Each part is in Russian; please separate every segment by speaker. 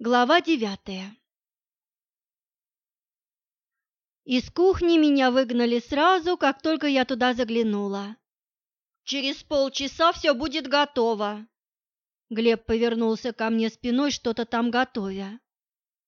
Speaker 1: Глава девятая Из кухни меня выгнали сразу, как только я туда заглянула. «Через полчаса все будет готово!» Глеб повернулся ко мне спиной, что-то там готовя.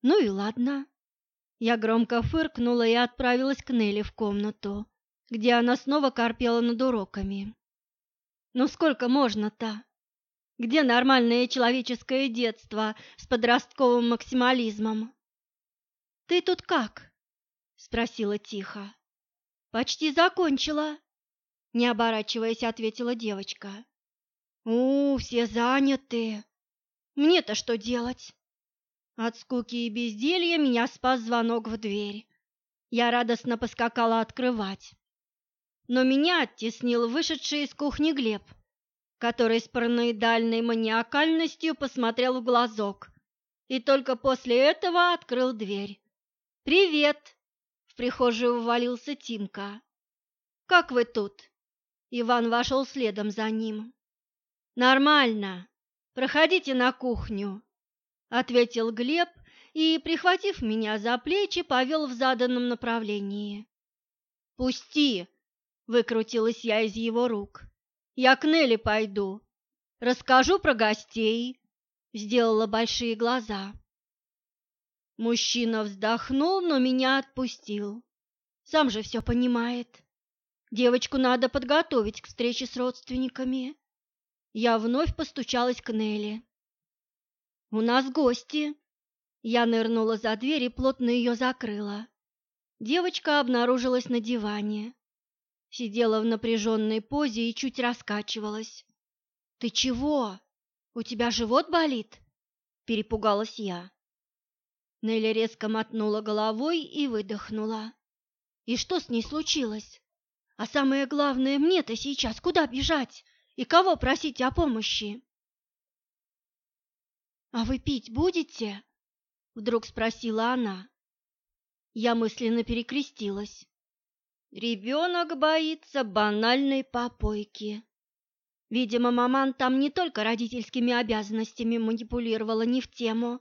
Speaker 1: «Ну и ладно». Я громко фыркнула и отправилась к Нелли в комнату, где она снова корпела над уроками. «Ну сколько можно-то?» Где нормальное человеческое детство с подростковым максимализмом? Ты тут как? спросила тихо. Почти закончила, не оборачиваясь, ответила девочка. У, все заняты. Мне-то что делать? От скуки и безделья меня спас звонок в дверь. Я радостно поскакала открывать. Но меня оттеснил вышедший из кухни Глеб который с параноидальной маниакальностью посмотрел в глазок и только после этого открыл дверь. «Привет!» — в прихожую ввалился Тимка. «Как вы тут?» Иван вошел следом за ним. «Нормально. Проходите на кухню», — ответил Глеб и, прихватив меня за плечи, повел в заданном направлении. «Пусти!» — выкрутилась я из его рук. Я к Нелли пойду. Расскажу про гостей. Сделала большие глаза. Мужчина вздохнул, но меня отпустил. Сам же все понимает. Девочку надо подготовить к встрече с родственниками. Я вновь постучалась к Нелли. «У нас гости!» Я нырнула за дверь и плотно ее закрыла. Девочка обнаружилась на диване сидела в напряженной позе и чуть раскачивалась. «Ты чего? У тебя живот болит?» – перепугалась я. Нелли резко мотнула головой и выдохнула. «И что с ней случилось? А самое главное, мне-то сейчас куда бежать и кого просить о помощи?» «А вы пить будете?» – вдруг спросила она. Я мысленно перекрестилась. Ребенок боится банальной попойки. Видимо, маман там не только родительскими обязанностями манипулировала не в тему,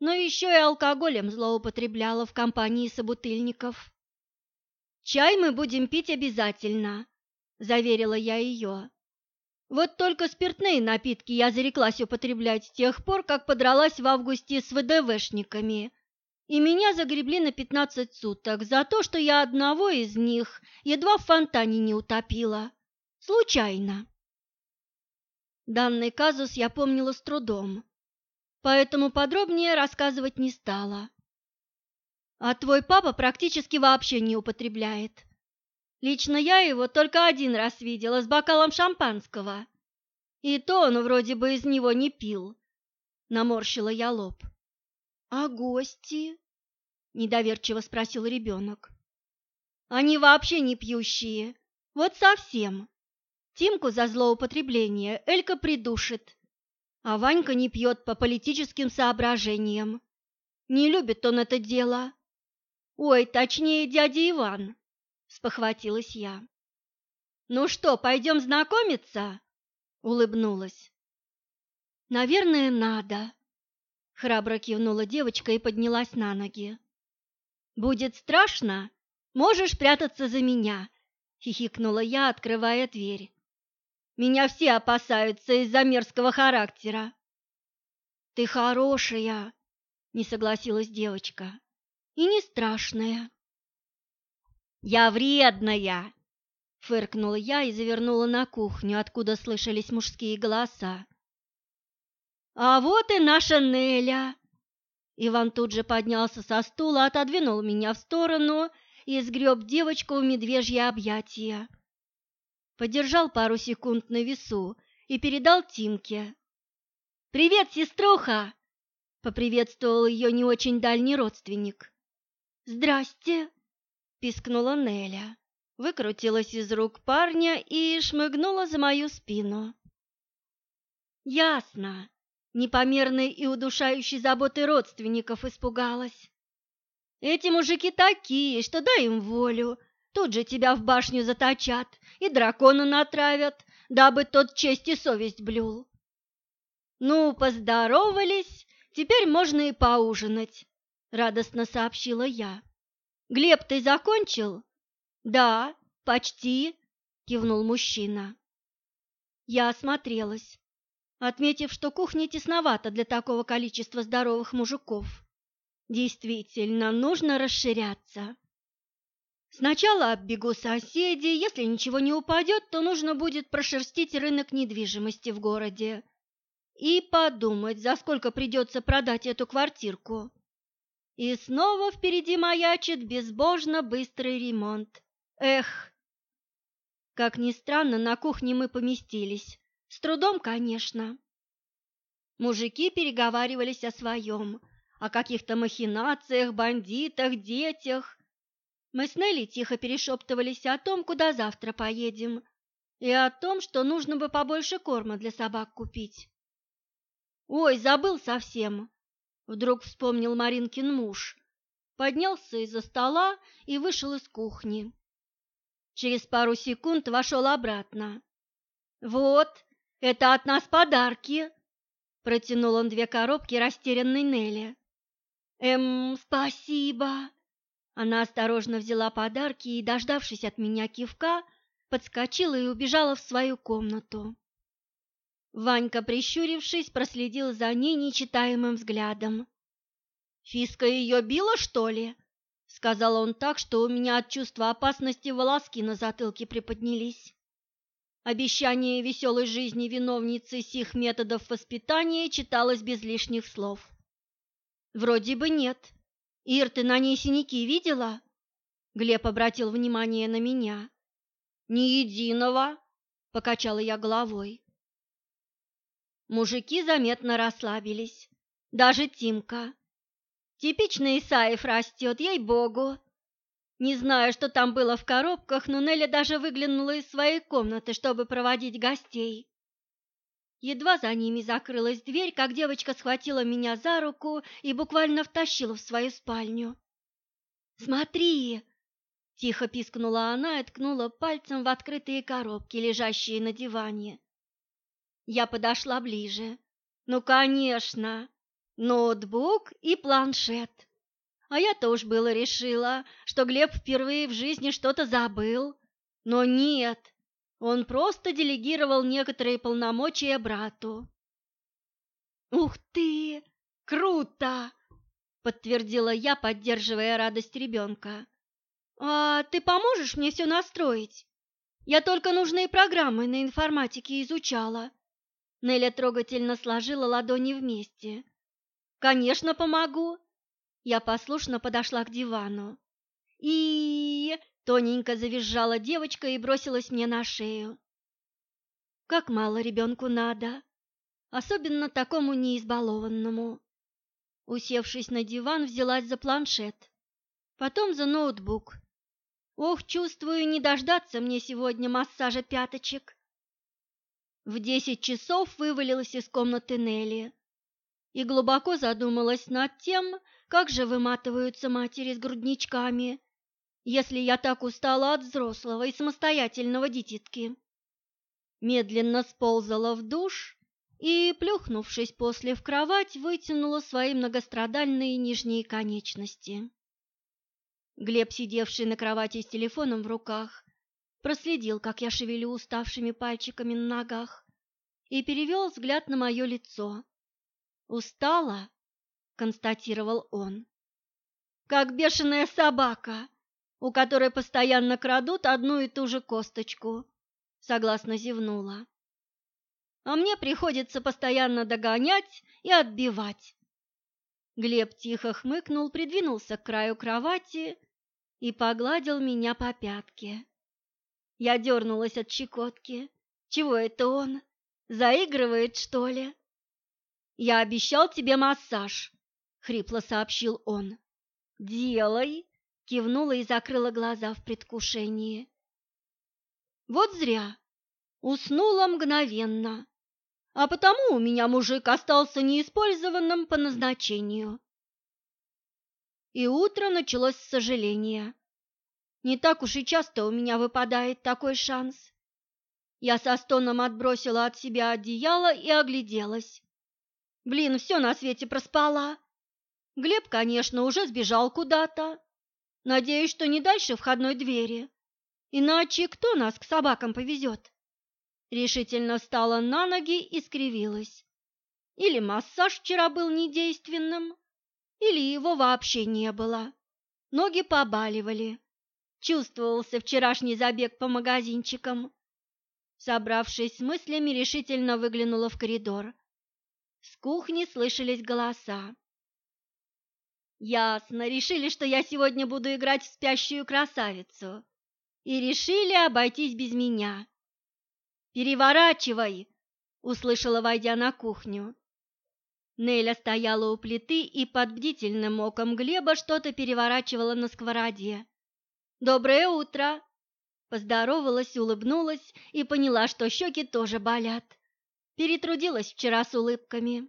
Speaker 1: но еще и алкоголем злоупотребляла в компании собутыльников. «Чай мы будем пить обязательно», – заверила я ее. Вот только спиртные напитки я зареклась употреблять с тех пор, как подралась в августе с ВДВшниками – и меня загребли на пятнадцать суток за то, что я одного из них едва в фонтане не утопила. Случайно. Данный казус я помнила с трудом, поэтому подробнее рассказывать не стала. А твой папа практически вообще не употребляет. Лично я его только один раз видела с бокалом шампанского. И то он вроде бы из него не пил. Наморщила я лоб. «А гости?» – недоверчиво спросил ребенок. «Они вообще не пьющие, вот совсем. Тимку за злоупотребление Элька придушит, а Ванька не пьет по политическим соображениям. Не любит он это дело. Ой, точнее, дядя Иван», – спохватилась я. «Ну что, пойдем знакомиться?» – улыбнулась. «Наверное, надо», Храбро кивнула девочка и поднялась на ноги. «Будет страшно? Можешь прятаться за меня!» — хихикнула я, открывая дверь. «Меня все опасаются из-за мерзкого характера». «Ты хорошая!» — не согласилась девочка. «И не страшная». «Я вредная!» — фыркнула я и завернула на кухню, откуда слышались мужские голоса. «А вот и наша Неля!» Иван тут же поднялся со стула, отодвинул меня в сторону и сгреб девочку в медвежье объятия. Подержал пару секунд на весу и передал Тимке. «Привет, сеструха!» — поприветствовал ее не очень дальний родственник. «Здрасте!» — пискнула Неля, выкрутилась из рук парня и шмыгнула за мою спину. «Ясно!» Непомерной и удушающей заботы родственников испугалась. Эти мужики такие, что дай им волю, тут же тебя в башню заточат и дракона натравят, дабы тот честь и совесть блюл. Ну, поздоровались, теперь можно и поужинать», — радостно сообщила я. «Глеб, ты закончил?» «Да, почти», — кивнул мужчина. Я осмотрелась, отметив, что кухня тесновата для такого количества здоровых мужиков. Действительно, нужно расширяться. Сначала оббегу соседей, если ничего не упадет, то нужно будет прошерстить рынок недвижимости в городе и подумать, за сколько придется продать эту квартирку. И снова впереди маячит безбожно быстрый ремонт. Эх! Как ни странно, на кухне мы поместились. С трудом, конечно. Мужики переговаривались о своем, о каких-то махинациях, бандитах, детях. Мы с Нелли тихо перешептывались о том, куда завтра поедем, и о том, что нужно бы побольше корма для собак купить. «Ой, забыл совсем!» — вдруг вспомнил Маринкин муж. Поднялся из-за стола и вышел из кухни. Через пару секунд вошел обратно. «Вот, это от нас подарки!» Протянул он две коробки растерянной Нелли. «Эм, спасибо!» Она осторожно взяла подарки и, дождавшись от меня кивка, подскочила и убежала в свою комнату. Ванька, прищурившись, проследил за ней нечитаемым взглядом. «Фиска ее била, что ли?» — сказал он так, что у меня от чувства опасности волоски на затылке приподнялись. Обещание веселой жизни виновницы сих методов воспитания читалось без лишних слов. «Вроде бы нет. Ир, ты на ней синяки видела?» Глеб обратил внимание на меня. «Ни единого!» — покачала я головой. Мужики заметно расслабились. Даже Тимка. Типичный Исаев растет, ей-богу. Не знаю, что там было в коробках, но Нелли даже выглянула из своей комнаты, чтобы проводить гостей. Едва за ними закрылась дверь, как девочка схватила меня за руку и буквально втащила в свою спальню. «Смотри!» – тихо пискнула она и ткнула пальцем в открытые коробки, лежащие на диване. Я подошла ближе. Ну, конечно, ноутбук и планшет. А я-то уж было решила, что Глеб впервые в жизни что-то забыл. Но нет, он просто делегировал некоторые полномочия брату. «Ух ты! Круто!» — подтвердила я, поддерживая радость ребенка. «А ты поможешь мне все настроить? Я только нужные программы на информатике изучала». Неля трогательно сложила ладони вместе. «Конечно, помогу!» Я послушно подошла к дивану. и тоненько завизжала девочка и бросилась мне на шею. Как мало ребенку надо, особенно такому неизбалованному. Усевшись на диван, взялась за планшет, потом за ноутбук. Ох, чувствую, не дождаться мне сегодня массажа пяточек. В десять часов вывалилась из комнаты Нелли и глубоко задумалась над тем, как же выматываются матери с грудничками, если я так устала от взрослого и самостоятельного дитятки. Медленно сползала в душ и, плюхнувшись после в кровать, вытянула свои многострадальные нижние конечности. Глеб, сидевший на кровати с телефоном в руках, проследил, как я шевелю уставшими пальчиками на ногах, и перевел взгляд на мое лицо. «Устала?» — констатировал он. «Как бешеная собака, у которой постоянно крадут одну и ту же косточку», — согласно зевнула. «А мне приходится постоянно догонять и отбивать». Глеб тихо хмыкнул, придвинулся к краю кровати и погладил меня по пятке. Я дернулась от щекотки. Чего это он? Заигрывает, что ли? Я обещал тебе массаж, хрипло сообщил он. Делай, кивнула и закрыла глаза в предвкушении. Вот зря. Уснула мгновенно. А потому у меня мужик остался неиспользованным по назначению. И утро началось с сожаления. Не так уж и часто у меня выпадает такой шанс. Я со стоном отбросила от себя одеяло и огляделась. Блин, все на свете проспала. Глеб, конечно, уже сбежал куда-то. Надеюсь, что не дальше входной двери. Иначе кто нас к собакам повезет? Решительно встала на ноги и скривилась. Или массаж вчера был недейственным, или его вообще не было. Ноги побаливали. Чувствовался вчерашний забег по магазинчикам. Собравшись с мыслями, решительно выглянула в коридор. С кухни слышались голоса. Ясно, решили, что я сегодня буду играть в спящую красавицу. И решили обойтись без меня. «Переворачивай!» — услышала, войдя на кухню. Неля стояла у плиты и под бдительным оком Глеба что-то переворачивала на сковороде. «Доброе утро!» Поздоровалась, улыбнулась и поняла, что щеки тоже болят. Перетрудилась вчера с улыбками.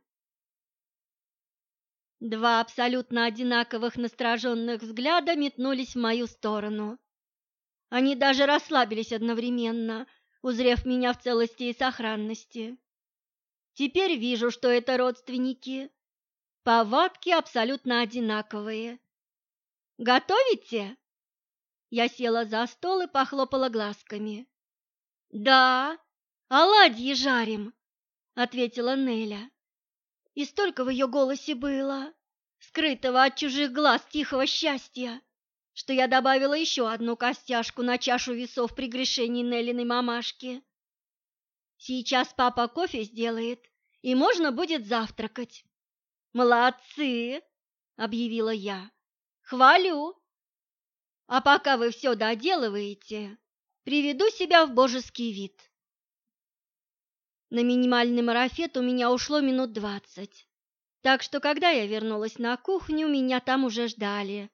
Speaker 1: Два абсолютно одинаковых настороженных взгляда метнулись в мою сторону. Они даже расслабились одновременно, узрев меня в целости и сохранности. Теперь вижу, что это родственники. Повадки абсолютно одинаковые. Готовите? Я села за стол и похлопала глазками. Да, оладьи жарим, ответила Неля. И столько в ее голосе было, скрытого от чужих глаз тихого счастья, что я добавила еще одну костяшку на чашу весов при грешении Неллиной мамашки. Сейчас папа кофе сделает, и можно будет завтракать. Молодцы, объявила я. Хвалю. А пока вы все доделываете, приведу себя в божеский вид. На минимальный марафет у меня ушло минут двадцать. Так что, когда я вернулась на кухню, меня там уже ждали.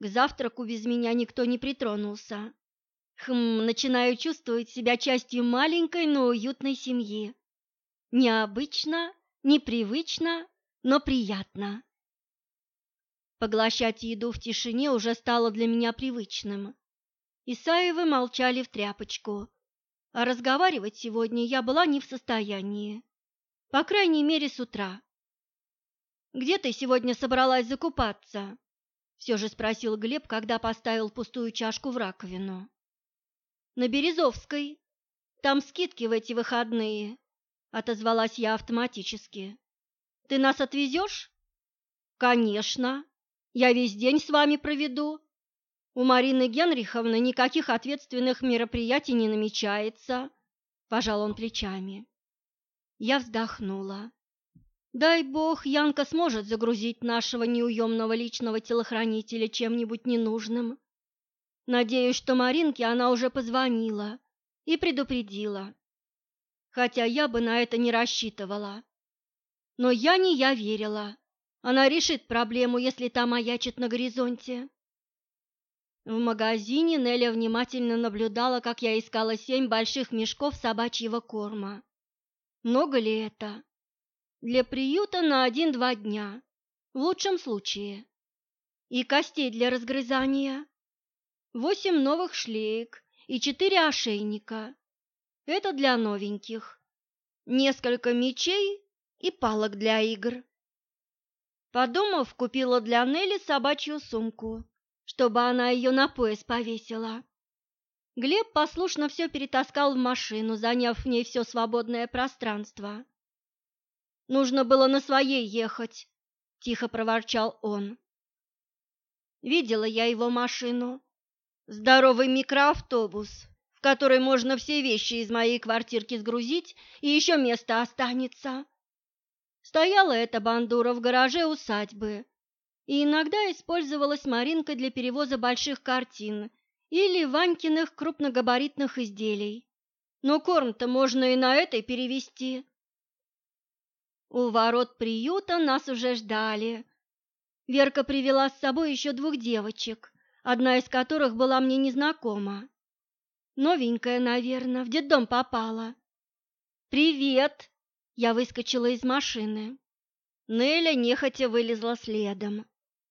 Speaker 1: К завтраку без меня никто не притронулся. Хм, начинаю чувствовать себя частью маленькой, но уютной семьи. Необычно, непривычно, но приятно. Поглощать еду в тишине уже стало для меня привычным. Исаевы молчали в тряпочку, а разговаривать сегодня я была не в состоянии. По крайней мере, с утра. «Где ты сегодня собралась закупаться?» Все же спросил Глеб, когда поставил пустую чашку в раковину на Березовской. Там скидки в эти выходные, отозвалась я автоматически. Ты нас отвезешь? Конечно. Я весь день с вами проведу. У Марины Генриховны никаких ответственных мероприятий не намечается, пожал он плечами. Я вздохнула. Дай бог, Янка сможет загрузить нашего неуемного личного телохранителя чем-нибудь ненужным. Надеюсь, что Маринке она уже позвонила и предупредила. Хотя я бы на это не рассчитывала. Но я не я верила. Она решит проблему, если та маячит на горизонте. В магазине Неля внимательно наблюдала, как я искала семь больших мешков собачьего корма. Много ли это? Для приюта на один-два дня, в лучшем случае. И костей для разгрызания восемь новых шлеек и четыре ошейника. Это для новеньких. Несколько мечей и палок для игр. Подумав, купила для Нелли собачью сумку, чтобы она ее на пояс повесила. Глеб послушно все перетаскал в машину, заняв в ней все свободное пространство. «Нужно было на своей ехать», — тихо проворчал он. Видела я его машину. Здоровый микроавтобус, в который можно все вещи из моей квартирки сгрузить, и еще место останется. Стояла эта бандура в гараже усадьбы, и иногда использовалась Маринкой для перевоза больших картин или Ванькиных крупногабаритных изделий. Но корм-то можно и на этой перевести. У ворот приюта нас уже ждали. Верка привела с собой еще двух девочек, одна из которых была мне незнакома. Новенькая, наверное, в детдом попала. «Привет!» Я выскочила из машины. Неля нехотя вылезла следом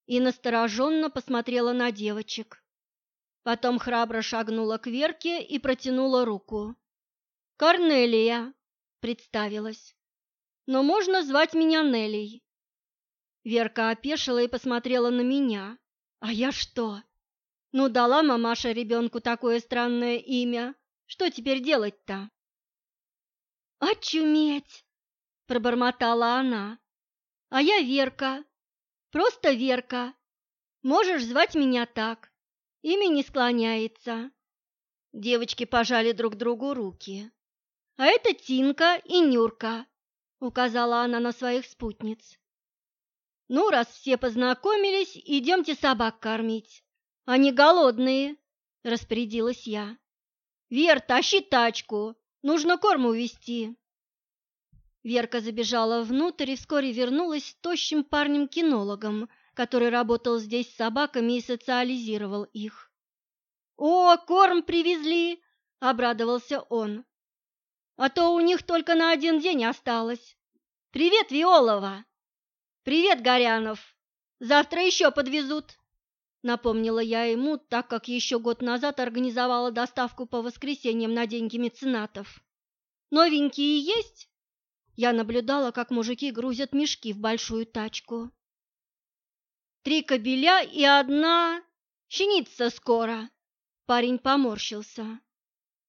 Speaker 1: и настороженно посмотрела на девочек. Потом храбро шагнула к Верке и протянула руку. «Корнелия!» — представилась. но можно звать меня Нелей. Верка опешила и посмотрела на меня. А я что? Ну, дала мамаша ребенку такое странное имя. Что теперь делать-то? «Очуметь!» – пробормотала она. «А я Верка. Просто Верка. Можешь звать меня так. Имя не склоняется». Девочки пожали друг другу руки. «А это Тинка и Нюрка», — указала она на своих спутниц. «Ну, раз все познакомились, идемте собак кормить. Они голодные», — распорядилась я. «Вер, тащи тачку, нужно корм увезти». Верка забежала внутрь и вскоре вернулась с тощим парнем-кинологом, который работал здесь с собаками и социализировал их. «О, корм привезли!» — обрадовался он. «А то у них только на один день осталось. Привет, Виолова!» «Привет, Горянов! Завтра еще подвезут!» Напомнила я ему, так как еще год назад организовала доставку по воскресеньям на деньги меценатов. «Новенькие есть?» Я наблюдала, как мужики грузят мешки в большую тачку. «Три кобеля и одна... щенится скоро!» Парень поморщился.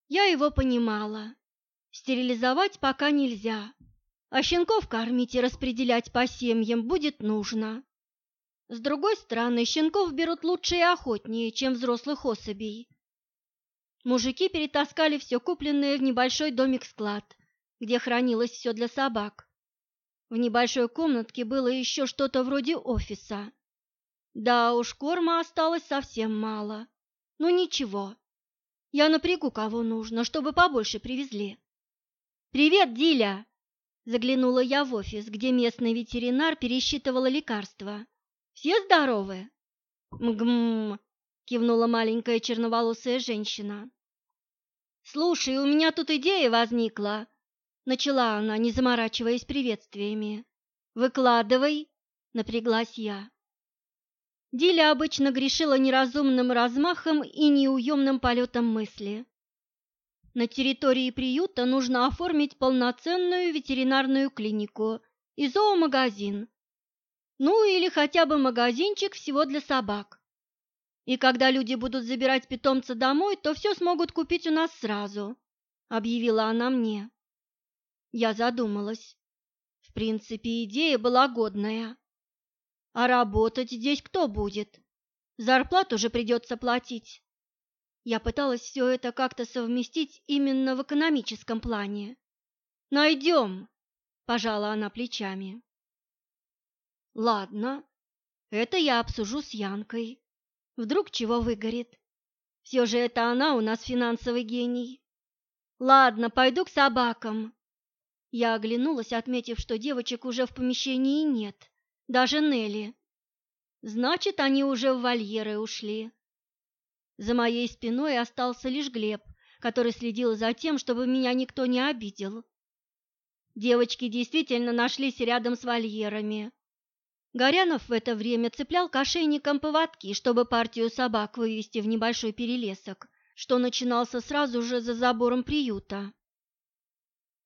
Speaker 1: Я его понимала. Стерилизовать пока нельзя, а щенков кормить и распределять по семьям будет нужно. С другой стороны, щенков берут лучше и охотнее, чем взрослых особей. Мужики перетаскали все купленное в небольшой домик-склад, где хранилось все для собак. В небольшой комнатке было еще что-то вроде офиса. Да уж, корма осталось совсем мало. Ну ничего, я напрягу кого нужно, чтобы побольше привезли. «Привет, Диля!» Заглянула я в офис, где местный ветеринар пересчитывала лекарства. «Все здоровы?» «Мгм!» – кивнула маленькая черноволосая женщина. «Слушай, у меня тут идея возникла!» – начала она, не заморачиваясь приветствиями. «Выкладывай!» – напряглась я. Диля обычно грешила неразумным размахом и неуемным полетом мысли. На территории приюта нужно оформить полноценную ветеринарную клинику и зоомагазин. Ну или хотя бы магазинчик всего для собак. И когда люди будут забирать питомца домой, то все смогут купить у нас сразу, объявила она мне. Я задумалась. В принципе, идея была годная. А работать здесь кто будет? Зарплату же придется платить. Я пыталась все это как-то совместить именно в экономическом плане. «Найдем!» – пожала она плечами. «Ладно, это я обсужу с Янкой. Вдруг чего выгорит. Все же это она у нас финансовый гений. Ладно, пойду к собакам». Я оглянулась, отметив, что девочек уже в помещении нет даже Нелли. Значит, они уже в вольеры ушли. За моей спиной остался лишь Глеб, который следил за тем, чтобы меня никто не обидел. Девочки действительно нашлись рядом с вольерами. Горянов в это время цеплял к ошейникам поводки, чтобы партию собак вывести в небольшой перелесок, что начинался сразу же за забором приюта.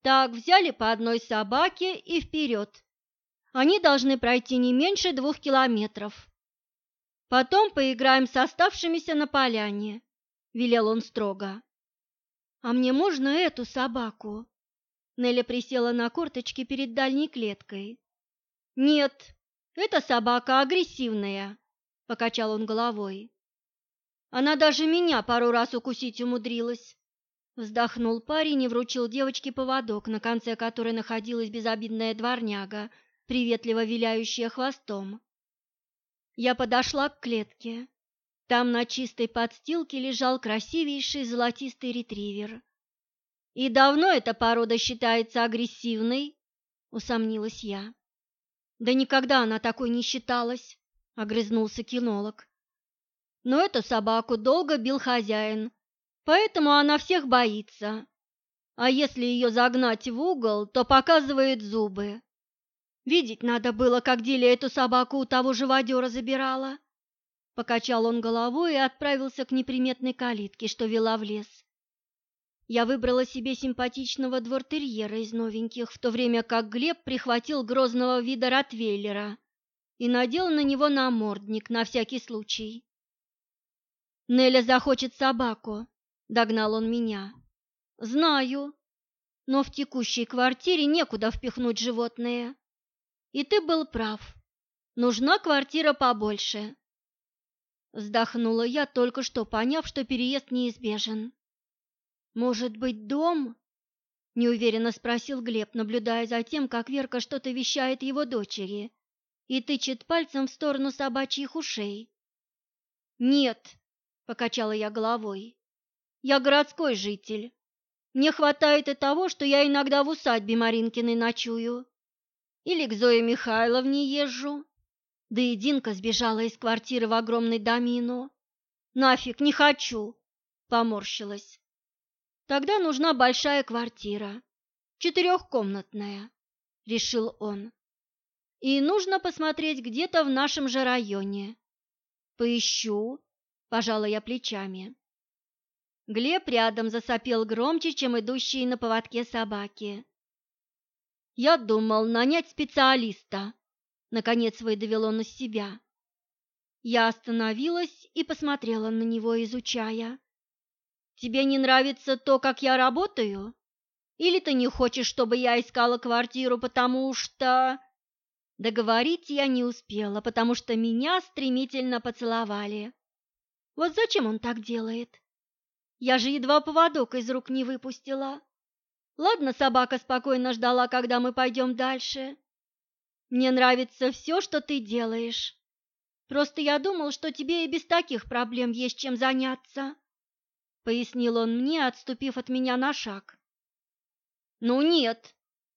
Speaker 1: Так, взяли по одной собаке и вперед. Они должны пройти не меньше двух километров. Потом поиграем с оставшимися на поляне, велел он строго. А мне можно эту собаку? Нелли присела на корточки перед дальней клеткой. Нет, эта собака агрессивная, покачал он головой. Она даже меня пару раз укусить умудрилась. Вздохнул парень и вручил девочке поводок, на конце которой находилась безобидная дворняга приветливо виляющая хвостом. Я подошла к клетке. Там на чистой подстилке лежал красивейший золотистый ретривер. «И давно эта порода считается агрессивной?» — усомнилась я. «Да никогда она такой не считалась», — огрызнулся кинолог. «Но эту собаку долго бил хозяин, поэтому она всех боится. А если ее загнать в угол, то показывает зубы. Видеть надо было, как Диля эту собаку у того живодера забирала. Покачал он головой и отправился к неприметной калитке, что вела в лес. Я выбрала себе симпатичного двортерьера из новеньких, в то время как Глеб прихватил грозного вида ротвейлера и надел на него намордник на всякий случай. «Неля захочет собаку», — догнал он меня. «Знаю, но в текущей квартире некуда впихнуть животное. И ты был прав. Нужна квартира побольше. Вздохнула я, только что поняв, что переезд неизбежен. Может быть, дом? Неуверенно спросил Глеб, наблюдая за тем, как Верка что-то вещает его дочери и тычет пальцем в сторону собачьих ушей. «Нет», — покачала я головой, — «я городской житель. Мне хватает и того, что я иногда в усадьбе Маринкиной ночую. Или к Зое Михайловне езжу. Да и Динка сбежала из квартиры в огромный домино. Нафиг, не хочу, поморщилась. Тогда нужна большая квартира, четырехкомнатная, решил он. И нужно посмотреть где-то в нашем же районе. Поищу, пожала я плечами. Глеб рядом засопел громче, чем идущие на поводке собаки. «Я думал нанять специалиста», — наконец выдавил он из себя. Я остановилась и посмотрела на него, изучая. «Тебе не нравится то, как я работаю? Или ты не хочешь, чтобы я искала квартиру, потому что...» Договорить я не успела, потому что меня стремительно поцеловали. Вот зачем он так делает? Я же едва поводок из рук не выпустила. Ладно, собака спокойно ждала, когда мы пойдем дальше. Мне нравится все, что ты делаешь. Просто я думал, что тебе и без таких проблем есть чем заняться, — пояснил он мне, отступив от меня на шаг. Ну нет,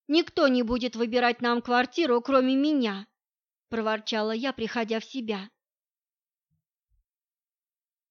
Speaker 1: никто не будет выбирать нам квартиру, кроме меня, — проворчала я, приходя в себя.